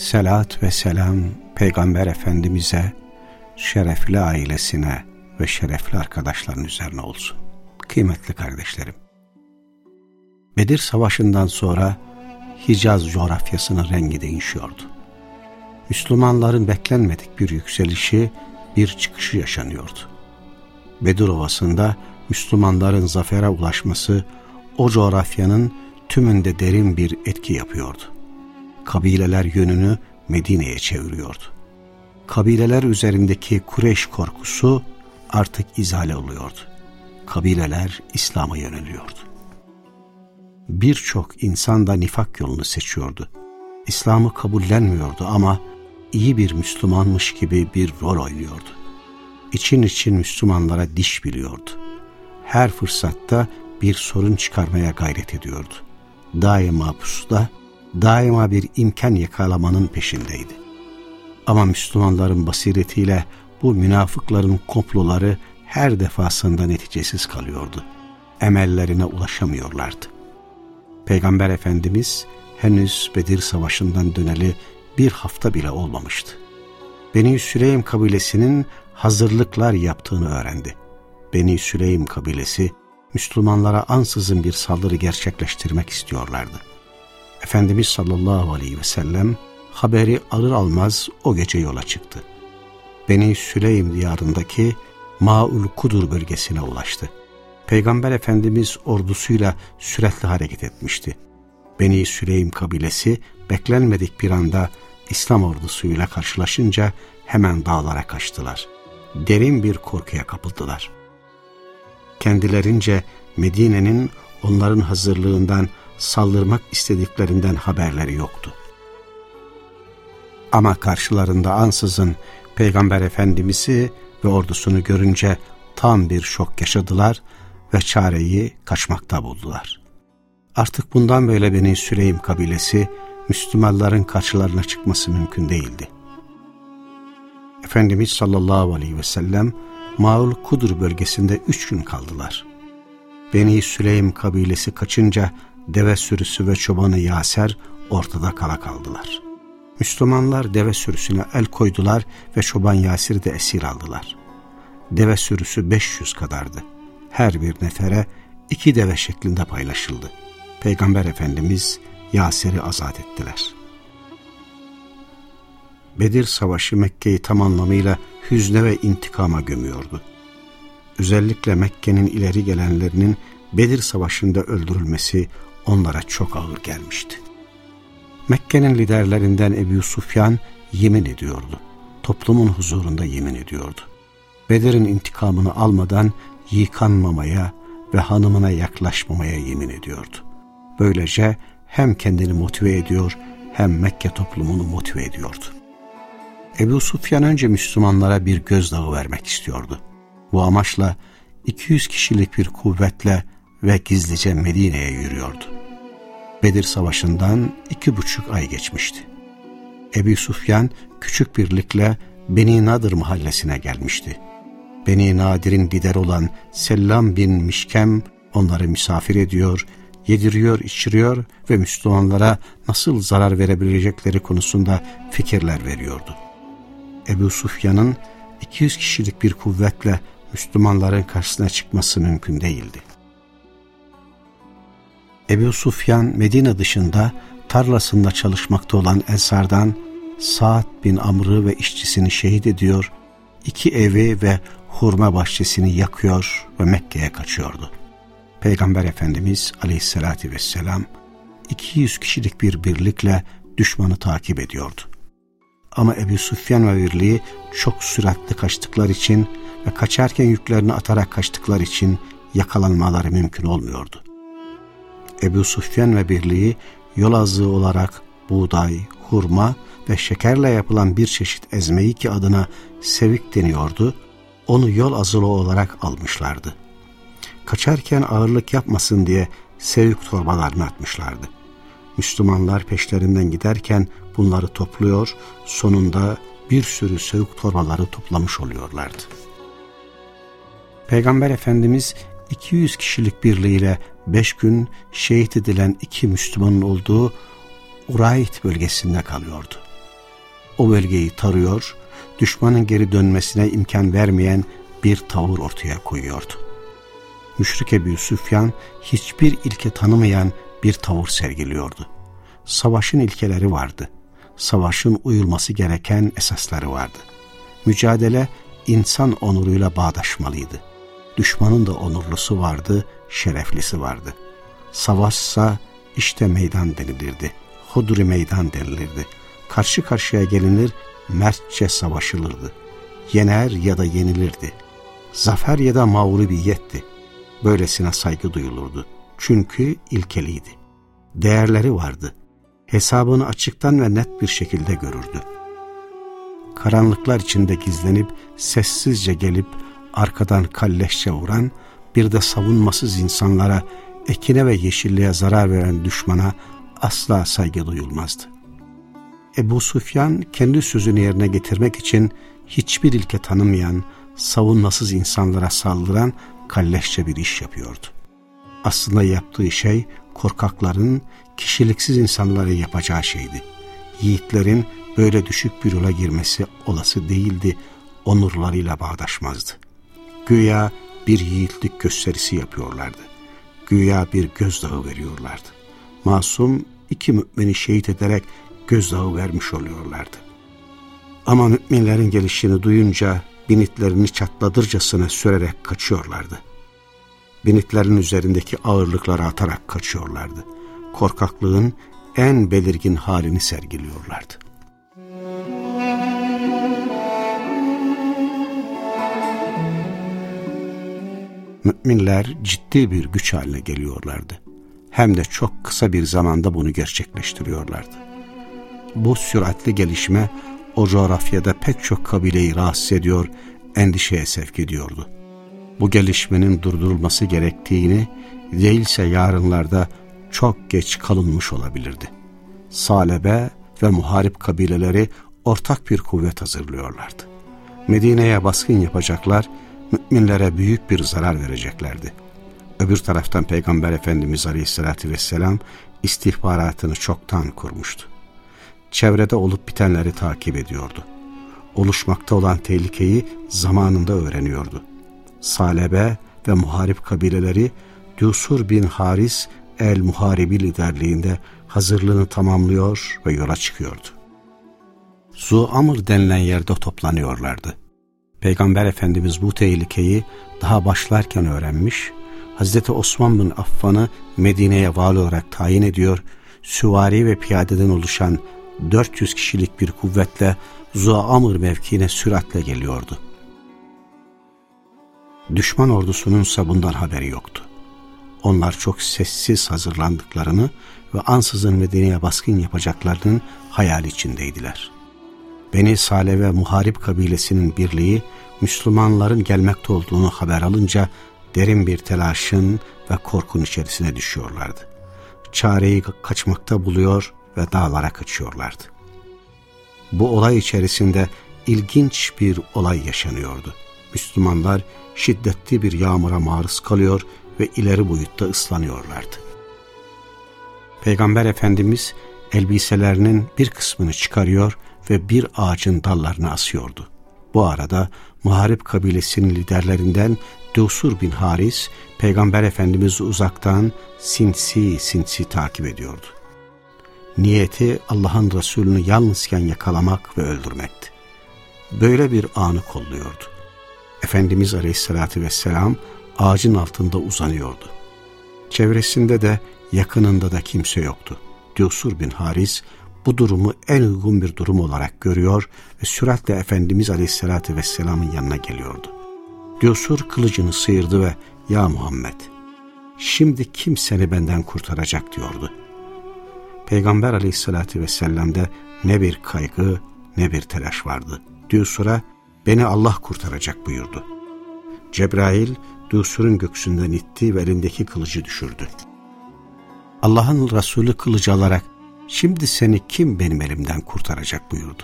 Selat ve selam Peygamber Efendimiz'e, şerefli ailesine ve şerefli arkadaşların üzerine olsun. Kıymetli kardeşlerim. Bedir Savaşı'ndan sonra Hicaz coğrafyasının rengi değişiyordu. Müslümanların beklenmedik bir yükselişi, bir çıkışı yaşanıyordu. Bedir Ovası'nda Müslümanların zafere ulaşması o coğrafyanın tümünde derin bir etki yapıyordu. Kabileler yönünü Medine'ye çeviriyordu. Kabileler üzerindeki Kureş korkusu artık izale oluyordu. Kabileler İslam'a yöneliyordu. Birçok insan da nifak yolunu seçiyordu. İslam'ı kabullenmiyordu ama iyi bir Müslümanmış gibi bir rol oynuyordu. İçin için Müslümanlara diş biliyordu. Her fırsatta bir sorun çıkarmaya gayret ediyordu. Daima pusuda, daima bir imkan yakalamanın peşindeydi. Ama Müslümanların basiretiyle bu münafıkların komploları her defasında neticesiz kalıyordu. Emellerine ulaşamıyorlardı. Peygamber Efendimiz henüz Bedir Savaşı'ndan döneli bir hafta bile olmamıştı. Beni Süleym kabilesinin hazırlıklar yaptığını öğrendi. Beni Süleym kabilesi Müslümanlara ansızın bir saldırı gerçekleştirmek istiyorlardı. Efendimiz sallallahu aleyhi ve sellem haberi alır almaz o gece yola çıktı. Beni Süleym diyarındaki Maul Kudur bölgesine ulaştı. Peygamber Efendimiz ordusuyla süratli hareket etmişti. Beni Süleym kabilesi beklenmedik bir anda İslam ordusuyla karşılaşınca hemen dağlara kaçtılar. Derin bir korkuya kapıldılar. Kendilerince Medine'nin onların hazırlığından saldırmak istediklerinden haberleri yoktu. Ama karşılarında ansızın Peygamber Efendimiz'i ve ordusunu görünce tam bir şok yaşadılar ve çareyi kaçmakta buldular. Artık bundan böyle Beni Süleym kabilesi Müslümanların karşılarına çıkması mümkün değildi. Efendimiz sallallahu aleyhi ve sellem Maul Kudur bölgesinde üç gün kaldılar. Beni Süleym kabilesi kaçınca deve sürüsü ve çobanı Yaser ortada kala kaldılar. Müslümanlar deve sürüsüne el koydular ve çoban Yasir'i de esir aldılar. Deve sürüsü 500 kadardı. Her bir nefere iki deve şeklinde paylaşıldı. Peygamber Efendimiz Yasir'i azat ettiler. Bedir Savaşı Mekke'yi tam anlamıyla hüzne ve intikama gömüyordu. Özellikle Mekke'nin ileri gelenlerinin Bedir Savaşı'nda öldürülmesi onlara çok ağır gelmişti. Mekke'nin liderlerinden Ebu Sufyan yemin ediyordu. Toplumun huzurunda yemin ediyordu. Bedir'in intikamını almadan yıkanmamaya ve hanımına yaklaşmamaya yemin ediyordu. Böylece hem kendini motive ediyor hem Mekke toplumunu motive ediyordu. Ebu Sufyan önce Müslümanlara bir gözdağı vermek istiyordu. Bu amaçla 200 kişilik bir kuvvetle ve gizlice Medine'ye yürüyordu. Bedir Savaşı'ndan iki buçuk ay geçmişti. Ebu Sufyan küçük birlikle Beni Nadir mahallesine gelmişti. Beni Nadir'in lideri olan Sellam bin Mişkem onları misafir ediyor, yediriyor, içiriyor ve Müslümanlara nasıl zarar verebilecekleri konusunda fikirler veriyordu. Ebu Sufyan'ın 200 kişilik bir kuvvetle Müslümanların karşısına çıkması mümkün değildi. Ebu Sufyan Medine dışında tarlasında çalışmakta olan Ensar'dan Sa'd bin Amr'ı ve işçisini şehit ediyor, iki evi ve hurma bahçesini yakıyor ve Mekke'ye kaçıyordu. Peygamber Efendimiz aleyhissalatü vesselam 200 kişilik bir birlikle düşmanı takip ediyordu. Ama Ebu Sufyan ve birliği çok süratli kaçtıkları için ve kaçarken yüklerini atarak kaçtıkları için yakalanmaları mümkün olmuyordu. Ebu Sufyan ve birliği yol azığı olarak buğday, hurma ve şekerle yapılan bir çeşit ezmeyi ki adına sevik deniyordu, onu yol azılı olarak almışlardı. Kaçarken ağırlık yapmasın diye sevik torbalarını atmışlardı. Müslümanlar peşlerinden giderken bunları topluyor, sonunda bir sürü sevik torbaları toplamış oluyorlardı. Peygamber Efendimiz 200 kişilik birliğiyle 5 gün şehit edilen iki Müslümanın olduğu Urayt bölgesinde kalıyordu. O bölgeyi tarıyor, düşmanın geri dönmesine imkan vermeyen bir tavır ortaya koyuyordu. Müşrik Ebu Süfyan hiçbir ilke tanımayan bir tavır sergiliyordu. Savaşın ilkeleri vardı. Savaşın uyulması gereken esasları vardı. Mücadele insan onuruyla bağdaşmalıydı. Düşmanın da onurlusu vardı, şereflisi vardı. Savaşsa işte meydan denilirdi. Hudri meydan denilirdi. Karşı karşıya gelinir, mertçe savaşılırdı. Yener ya da yenilirdi. Zafer ya da mağlubiyetti. Böylesine saygı duyulurdu. Çünkü ilkeliydi. Değerleri vardı. Hesabını açıktan ve net bir şekilde görürdü. Karanlıklar içinde gizlenip sessizce gelip arkadan kalleşçe vuran, bir de savunmasız insanlara, ekine ve yeşilliğe zarar veren düşmana asla saygı duyulmazdı. Ebu Sufyan kendi sözünü yerine getirmek için hiçbir ilke tanımayan, savunmasız insanlara saldıran kalleşçe bir iş yapıyordu. Aslında yaptığı şey korkakların, kişiliksiz insanların yapacağı şeydi. Yiğitlerin böyle düşük bir yola girmesi olası değildi, onurlarıyla bağdaşmazdı. Güya bir yiğitlik gösterisi yapıyorlardı. Güya bir gözdağı veriyorlardı. Masum iki mümini şehit ederek gözdağı vermiş oluyorlardı. Ama müminlerin gelişini duyunca binitlerini çatladırcasına sürerek kaçıyorlardı. Binitlerin üzerindeki ağırlıkları atarak kaçıyorlardı. Korkaklığın en belirgin halini sergiliyorlardı. Müminler ciddi bir güç haline geliyorlardı. Hem de çok kısa bir zamanda bunu gerçekleştiriyorlardı. Bu süratli gelişme o coğrafyada pek çok kabileyi rahatsız ediyor, endişeye sevk ediyordu. Bu gelişmenin durdurulması gerektiğini değilse yarınlarda çok geç kalınmış olabilirdi. Salebe ve muharip kabileleri ortak bir kuvvet hazırlıyorlardı. Medine'ye baskın yapacaklar müminlere büyük bir zarar vereceklerdi. Öbür taraftan Peygamber Efendimiz Aleyhisselatü Vesselam istihbaratını çoktan kurmuştu. Çevrede olup bitenleri takip ediyordu. Oluşmakta olan tehlikeyi zamanında öğreniyordu. Salebe ve muharip kabileleri Dusur bin Haris el-Muharibi liderliğinde hazırlığını tamamlıyor ve yola çıkıyordu. Zu Amr denilen yerde toplanıyorlardı. Peygamber Efendimiz bu tehlikeyi daha başlarken öğrenmiş, Hazreti Osman bin Affan'ı Medine'ye vali olarak tayin ediyor, süvari ve piyadeden oluşan 400 kişilik bir kuvvetle Zuamır mevkiine süratle geliyordu. Düşman ordusunun ise bundan haberi yoktu. Onlar çok sessiz hazırlandıklarını ve ansızın Medine'ye baskın yapacaklarının hayal içindeydiler.'' Beni Sale ve Muharip kabilesinin birliği Müslümanların gelmekte olduğunu haber alınca derin bir telaşın ve korkun içerisine düşüyorlardı. Çareyi kaçmakta buluyor ve dağlara kaçıyorlardı. Bu olay içerisinde ilginç bir olay yaşanıyordu. Müslümanlar şiddetli bir yağmura maruz kalıyor ve ileri boyutta ıslanıyorlardı. Peygamber Efendimiz elbiselerinin bir kısmını çıkarıyor ve bir ağacın dallarını asıyordu. Bu arada Muharip kabilesinin liderlerinden Dusur bin Haris, Peygamber Efendimiz'i uzaktan sinsi sinsi takip ediyordu. Niyeti Allah'ın Resulünü yalnızken yakalamak ve öldürmekti. Böyle bir anı kolluyordu. Efendimiz Aleyhisselatü Vesselam ağacın altında uzanıyordu. Çevresinde de yakınında da kimse yoktu. Dusur bin Haris bu durumu en uygun bir durum olarak görüyor ve süratle Efendimiz Aleyhisselatü Vesselam'ın yanına geliyordu. Diosur kılıcını sıyırdı ve ''Ya Muhammed, şimdi kim seni benden kurtaracak?'' diyordu. Peygamber aleyhissalatü vesselam'da ne bir kaygı ne bir telaş vardı. Düsur'a beni Allah kurtaracak buyurdu. Cebrail Düsur'un göksünden itti ve elindeki kılıcı düşürdü. Allah'ın Resulü kılıcı alarak şimdi seni kim benim elimden kurtaracak buyurdu.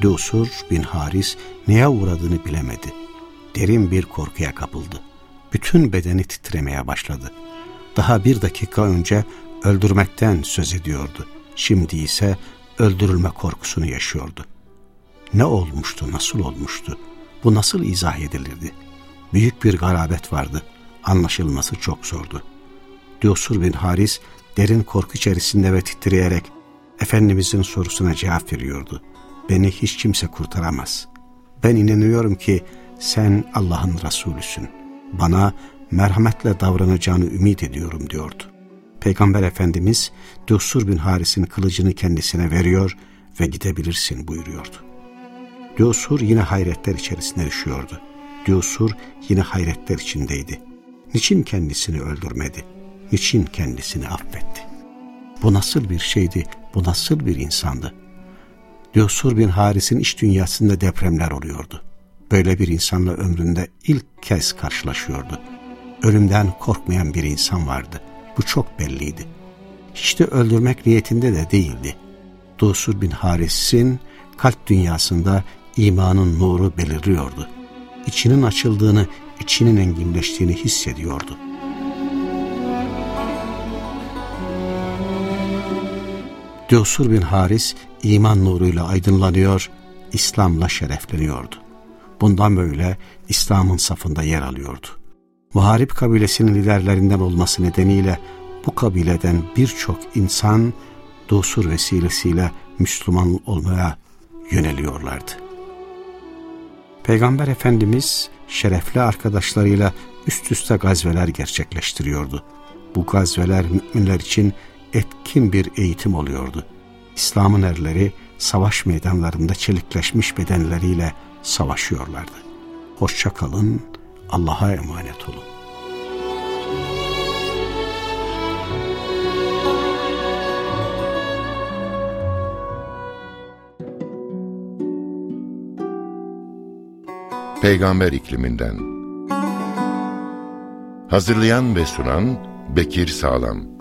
Dusur bin Haris neye uğradığını bilemedi. Derin bir korkuya kapıldı. Bütün bedeni titremeye başladı. Daha bir dakika önce öldürmekten söz ediyordu. Şimdi ise öldürülme korkusunu yaşıyordu. Ne olmuştu, nasıl olmuştu? Bu nasıl izah edilirdi? Büyük bir garabet vardı. Anlaşılması çok zordu. Diyosur bin Haris derin korku içerisinde ve titreyerek Efendimizin sorusuna cevap veriyordu. Beni hiç kimse kurtaramaz. Ben inanıyorum ki sen Allah'ın Resulüsün. Bana merhametle davranacağını ümit ediyorum diyordu. Peygamber Efendimiz Diyosur bin Haris'in kılıcını kendisine veriyor ve gidebilirsin buyuruyordu. Diyosur yine hayretler içerisinde düşüyordu. Diyosur yine hayretler içindeydi. Niçin kendisini öldürmedi? Niçin kendisini affetti? Bu nasıl bir şeydi? Bu nasıl bir insandı? Diyosur bin Haris'in iç dünyasında depremler oluyordu. Böyle bir insanla ömründe ilk kez karşılaşıyordu. Ölümden korkmayan bir insan vardı. Bu çok belliydi. Hiç de öldürmek niyetinde de değildi. Diyosur bin Haris'in kalp dünyasında imanın nuru belirliyordu. İçinin açıldığını, içinin enginleştiğini hissediyordu. Diyosur bin Haris iman nuruyla aydınlanıyor, İslam'la şerefleniyordu. Bundan böyle İslam'ın safında yer alıyordu. Muharip kabilesinin liderlerinden olması nedeniyle bu kabileden birçok insan Dosur vesilesiyle Müslüman olmaya yöneliyorlardı. Peygamber Efendimiz şerefli arkadaşlarıyla üst üste gazveler gerçekleştiriyordu. Bu gazveler müminler için etkin bir eğitim oluyordu. İslam'ın erleri savaş meydanlarında çelikleşmiş bedenleriyle savaşıyorlardı. Hoşça kalın, Allah'a emanet olun. Peygamber ikliminden Hazırlayan ve sunan Bekir Sağlam